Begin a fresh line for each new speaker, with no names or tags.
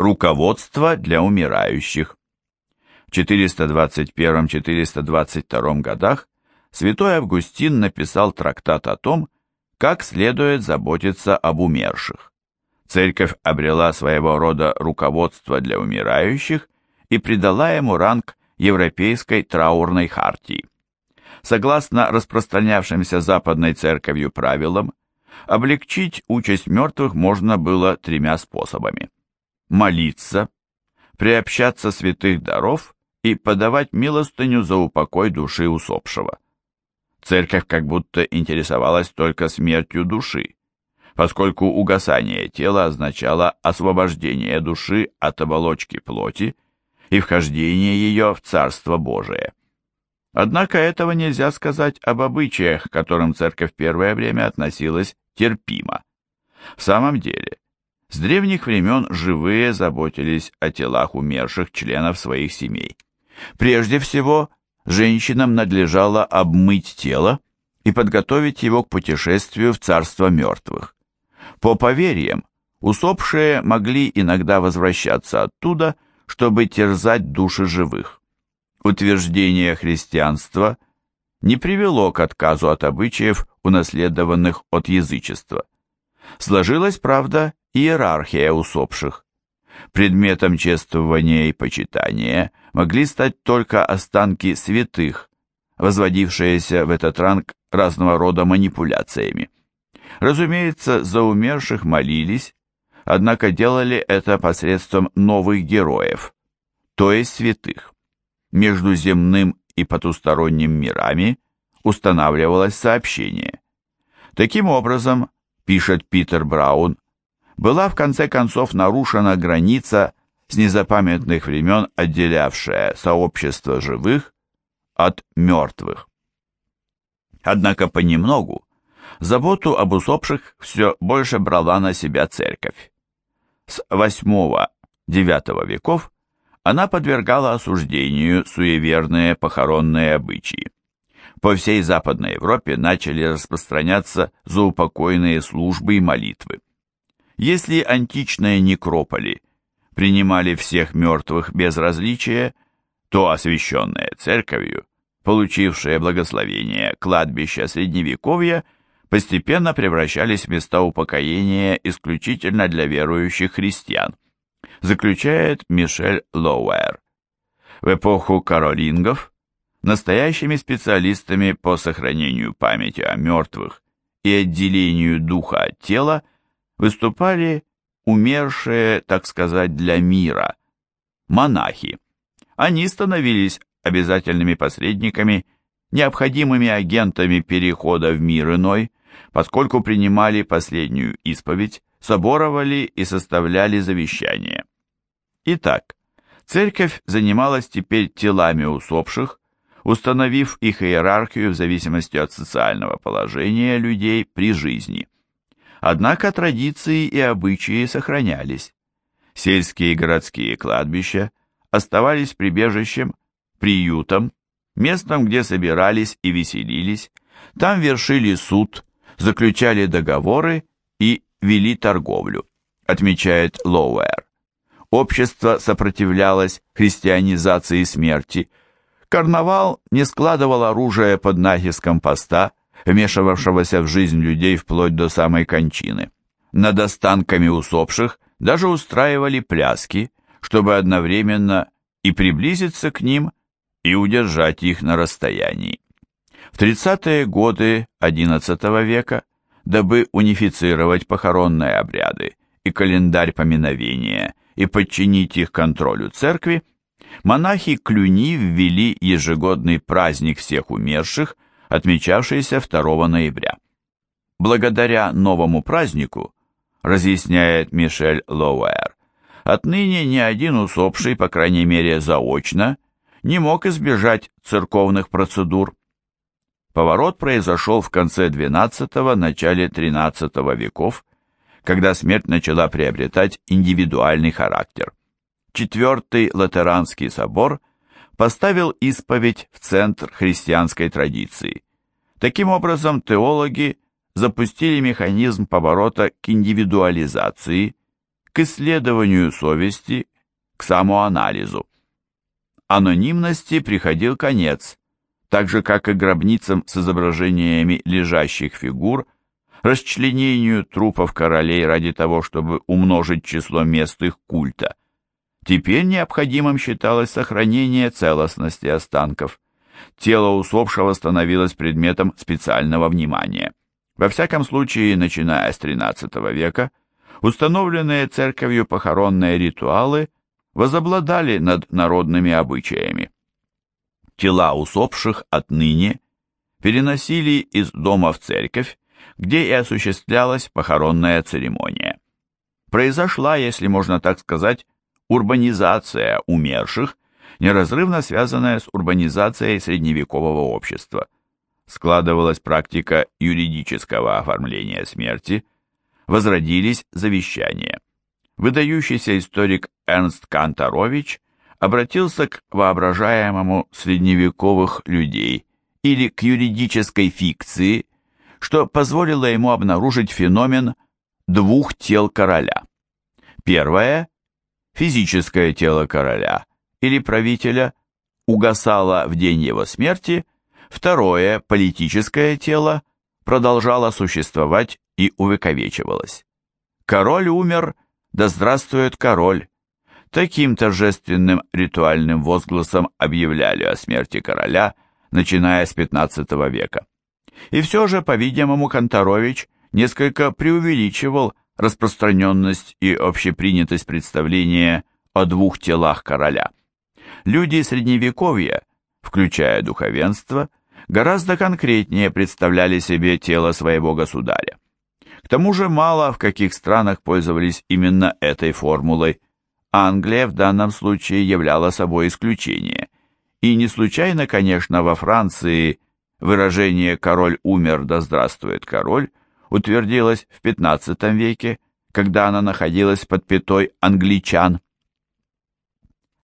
Руководство для умирающих. В 421-422 годах святой Августин написал трактат о том, как следует заботиться об умерших. Церковь обрела своего рода руководство для умирающих и придала ему ранг Европейской траурной хартии. Согласно распространявшимся Западной Церковью правилам, облегчить участь мертвых можно было тремя способами. Молиться, приобщаться святых даров и подавать милостыню за упокой души усопшего. Церковь как будто интересовалась только смертью души, поскольку угасание тела означало освобождение души от оболочки плоти и вхождение ее в Царство Божие. Однако этого нельзя сказать об обычаях, к которым церковь первое время относилась терпимо. В самом деле, с древних времен живые заботились о телах умерших членов своих семей. Прежде всего, женщинам надлежало обмыть тело и подготовить его к путешествию в царство мертвых. По поверьям, усопшие могли иногда возвращаться оттуда, чтобы терзать души живых. Утверждение христианства не привело к отказу от обычаев, унаследованных от язычества. Сложилась, правда, иерархия усопших. Предметом чествования и почитания могли стать только останки святых, возводившиеся в этот ранг разного рода манипуляциями. Разумеется, за умерших молились, однако делали это посредством новых героев, то есть святых. Между земным и потусторонним мирами устанавливалось сообщение. Таким образом, пишет Питер Браун, была в конце концов нарушена граница с незапамятных времен, отделявшая сообщество живых от мертвых. Однако понемногу заботу об усопших все больше брала на себя церковь. С VIII-IX веков она подвергала осуждению суеверные похоронные обычаи. По всей Западной Европе начали распространяться заупокойные службы и молитвы. Если античные некрополи принимали всех мертвых без различия, то освященные церковью, получившие благословение кладбища Средневековья, постепенно превращались в места упокоения исключительно для верующих христиан, заключает Мишель Лоуэр. В эпоху каролингов настоящими специалистами по сохранению памяти о мертвых и отделению духа от тела выступали умершие, так сказать, для мира, монахи. Они становились обязательными посредниками, необходимыми агентами перехода в мир иной, поскольку принимали последнюю исповедь, соборовали и составляли завещание. Итак, церковь занималась теперь телами усопших, установив их иерархию в зависимости от социального положения людей при жизни. Однако традиции и обычаи сохранялись. Сельские и городские кладбища оставались прибежищем, приютом, местом, где собирались и веселились, там вершили суд, заключали договоры и вели торговлю, отмечает Лоуэр. Общество сопротивлялось христианизации смерти. Карнавал не складывал оружие под натиском поста, вмешивавшегося в жизнь людей вплоть до самой кончины. Над останками усопших даже устраивали пляски, чтобы одновременно и приблизиться к ним, и удержать их на расстоянии. В 30-е годы XI века, дабы унифицировать похоронные обряды и календарь поминовения и подчинить их контролю церкви, монахи Клюни ввели ежегодный праздник всех умерших – отмечавшийся 2 ноября. Благодаря новому празднику, разъясняет Мишель Лоуэр, отныне ни один усопший, по крайней мере заочно, не мог избежать церковных процедур. Поворот произошел в конце XII – начале XIII веков, когда смерть начала приобретать индивидуальный характер. Четвертый Латеранский собор поставил исповедь в центр христианской традиции. Таким образом, теологи запустили механизм поворота к индивидуализации, к исследованию совести, к самоанализу. Анонимности приходил конец, так же как и гробницам с изображениями лежащих фигур, расчленению трупов королей ради того, чтобы умножить число мест их культа. Теперь необходимым считалось сохранение целостности останков. Тело усопшего становилось предметом специального внимания. Во всяком случае, начиная с XIII века, установленные церковью похоронные ритуалы возобладали над народными обычаями. Тела усопших отныне переносили из дома в церковь, где и осуществлялась похоронная церемония. Произошла, если можно так сказать, урбанизация умерших, неразрывно связанная с урбанизацией средневекового общества. Складывалась практика юридического оформления смерти, возродились завещания. Выдающийся историк Эрнст Канторович обратился к воображаемому средневековых людей или к юридической фикции, что позволило ему обнаружить феномен двух тел короля. Первое физическое тело короля или правителя угасало в день его смерти, второе, политическое тело, продолжало существовать и увековечивалось. Король умер, да здравствует король. Таким торжественным ритуальным возгласом объявляли о смерти короля, начиная с XV века. И все же, по-видимому, Конторович несколько преувеличивал распространенность и общепринятость представления о двух телах короля. Люди Средневековья, включая духовенство, гораздо конкретнее представляли себе тело своего государя. К тому же мало в каких странах пользовались именно этой формулой. Англия в данном случае являла собой исключение. И не случайно, конечно, во Франции выражение «король умер, да здравствует король» утвердилась в XV веке, когда она находилась под пятой англичан.